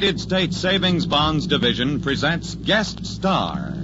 United States Savings Bonds Division presents Guest Star.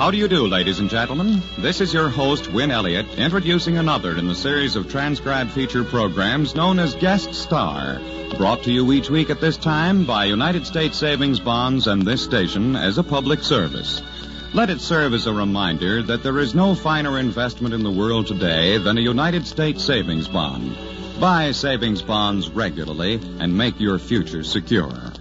How do you do, ladies and gentlemen? This is your host, Win Elliott, introducing another in the series of transcribed feature programs known as Guest Star, brought to you each week at this time by United States Savings Bonds and this station as a public service. Let it serve as a reminder that there is no finer investment in the world today than a United States savings bond. Buy savings bonds regularly and make your future secure.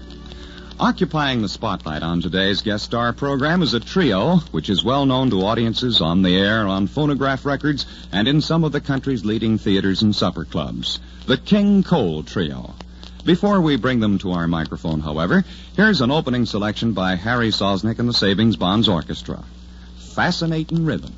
Occupying the spotlight on today's guest star program is a trio which is well known to audiences on the air, on phonograph records, and in some of the country's leading theaters and supper clubs. The King Cole Trio. Before we bring them to our microphone, however, here's an opening selection by Harry Sosnick and the Savings Bonds Orchestra. Fascinating rhythm.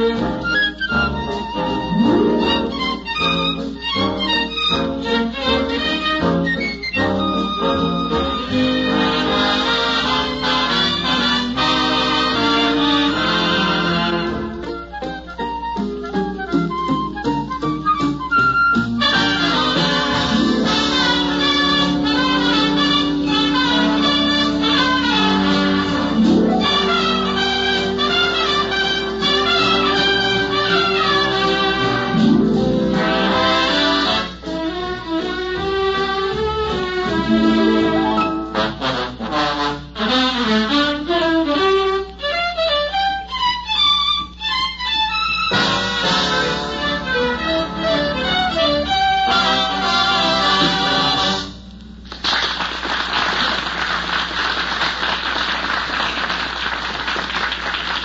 thank you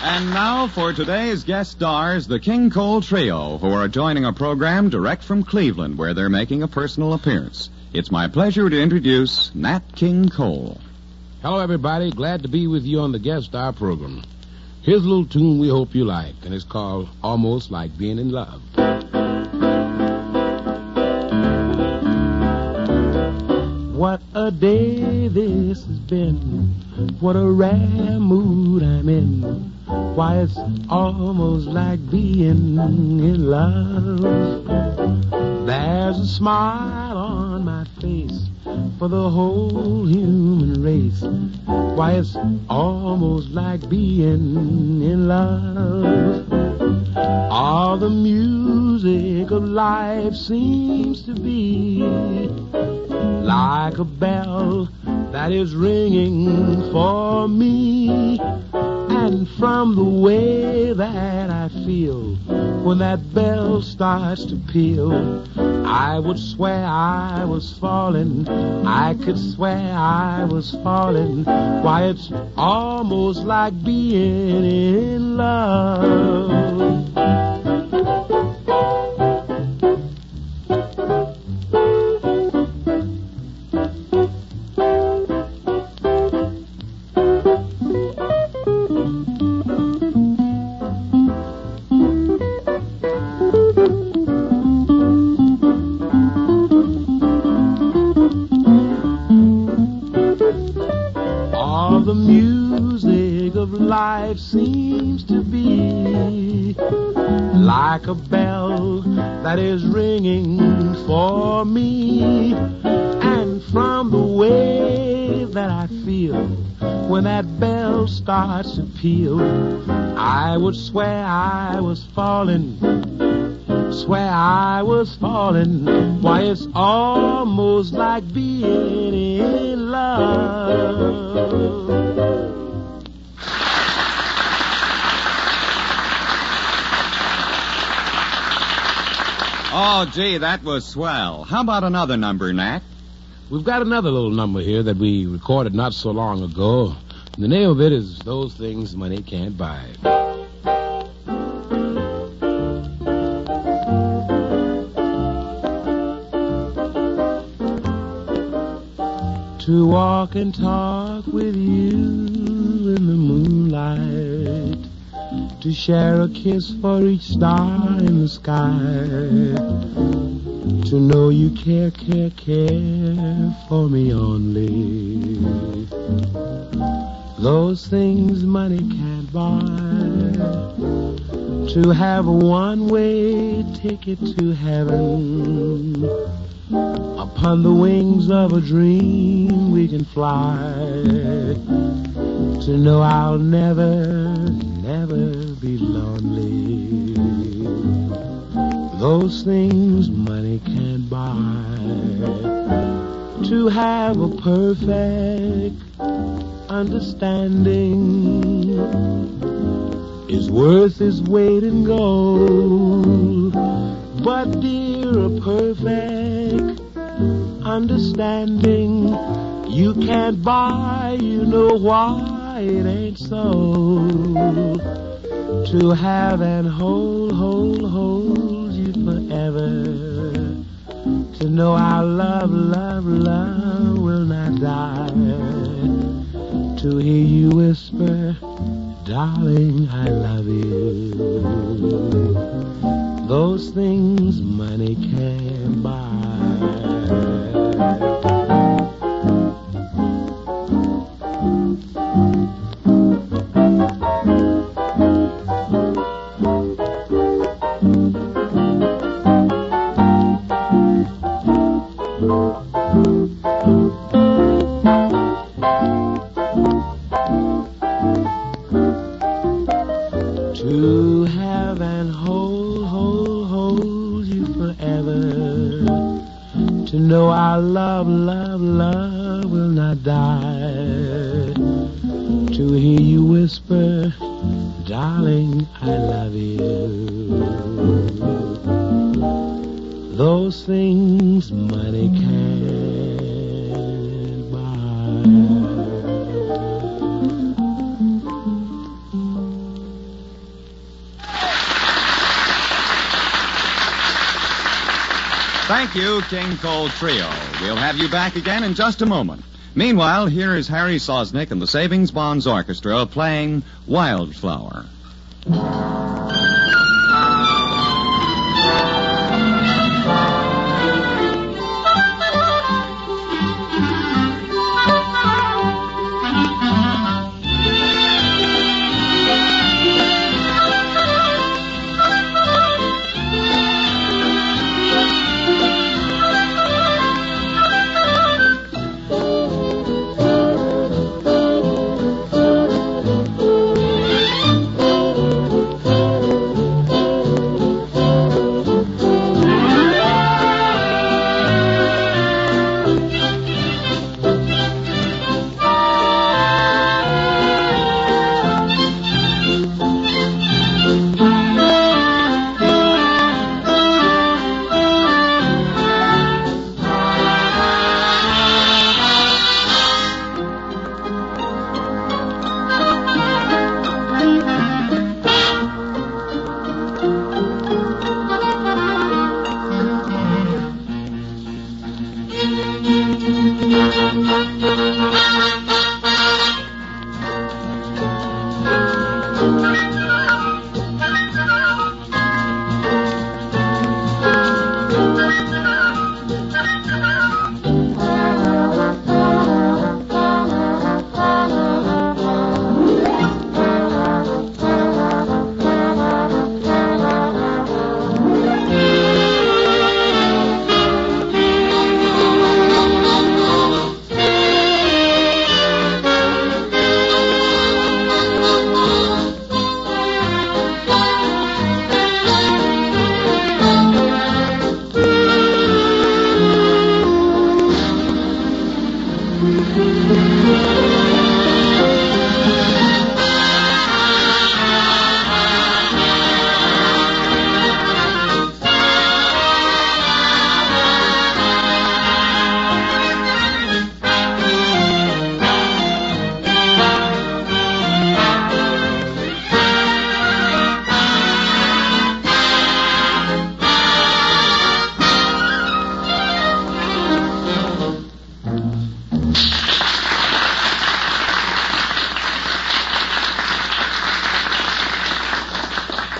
And now for today's guest stars, the King Cole Trio, who are joining a program direct from Cleveland where they're making a personal appearance. It's my pleasure to introduce Nat King Cole. Hello, everybody. Glad to be with you on the guest star program. Here's a little tune we hope you like, and it's called Almost Like Being in Love. What a day this has been. What a rare mood I'm in. Why, it's almost like being in love. There's a smile on my face for the whole human race. Why, it's almost like being in love. All the music of life seems to be like a bell that is ringing for me. And from the way that I feel when that bell starts to peal, I would swear I was falling. I could swear I was falling. Why, it's almost like being in love. Like a bell that is ringing for me. And from the way that I feel when that bell starts to peal, I would swear I was falling swear I was falling. Why, it's almost like being in love. Oh, gee, that was swell. How about another number, Nat? We've got another little number here that we recorded not so long ago. The name of it is Those Things Money Can't Buy. To walk and talk with you in the moonlight. To share a kiss for each star in the sky. To know you care, care, care for me only. Those things money can't buy. To have a one-way ticket to heaven. Upon the wings of a dream we can fly. To know I'll never, never be lonely. Those things money can't buy. To have a perfect understanding is worth its weight in gold. But dear, a perfect understanding you can't buy, you know why it ain't so. To have and hold, hold, hold you forever. To know our love, love, love will not die. To hear you whisper, darling, I love you. Those things money can't buy. To have and hold, hold, hold you forever. To know our love, love, love will not die. To hear you whisper, darling, I love you. Those things money can't Thank you, King Cole Trio. We'll have you back again in just a moment. Meanwhile, here is Harry Sosnick and the Savings Bonds Orchestra playing Wildflower.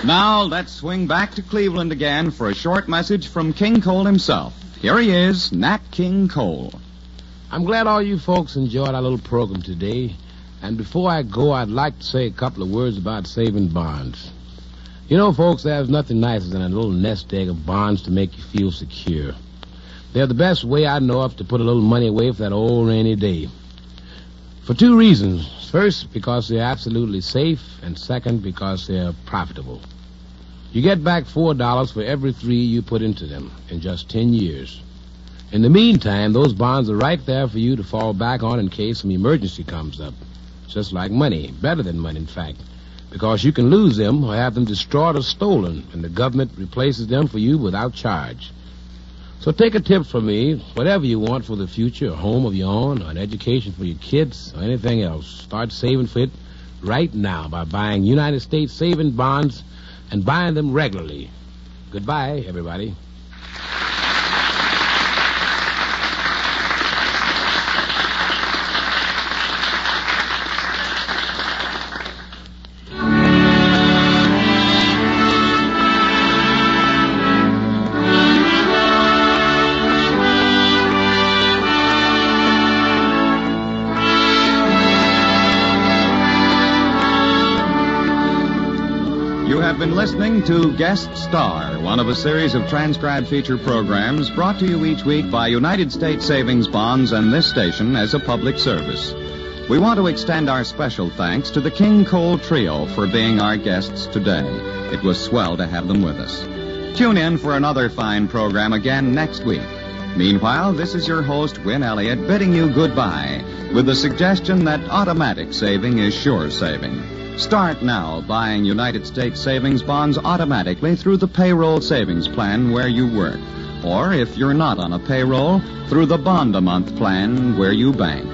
Well, let's swing back to Cleveland again for a short message from King Cole himself. Here he is, Nat King Cole. I'm glad all you folks enjoyed our little program today. And before I go, I'd like to say a couple of words about saving bonds. You know, folks, there's nothing nicer than a little nest egg of bonds to make you feel secure. They're the best way I know of to put a little money away for that old rainy day. For two reasons. First, because they're absolutely safe, and second, because they're profitable. You get back four dollars for every three you put into them in just ten years. In the meantime, those bonds are right there for you to fall back on in case some emergency comes up. Just like money, better than money, in fact, because you can lose them or have them destroyed or stolen, and the government replaces them for you without charge. So take a tip from me. Whatever you want for the future, a home of your own, or an education for your kids, or anything else, start saving for it right now by buying United States saving bonds and buying them regularly. Goodbye, everybody. Listening to Guest Star, one of a series of transcribed feature programs brought to you each week by United States Savings Bonds and this station as a public service. We want to extend our special thanks to the King Cole Trio for being our guests today. It was swell to have them with us. Tune in for another fine program again next week. Meanwhile, this is your host, Win Elliott, bidding you goodbye with the suggestion that automatic saving is sure saving. Start now buying United States savings bonds automatically through the payroll savings plan where you work. Or if you're not on a payroll, through the bond a month plan where you bank.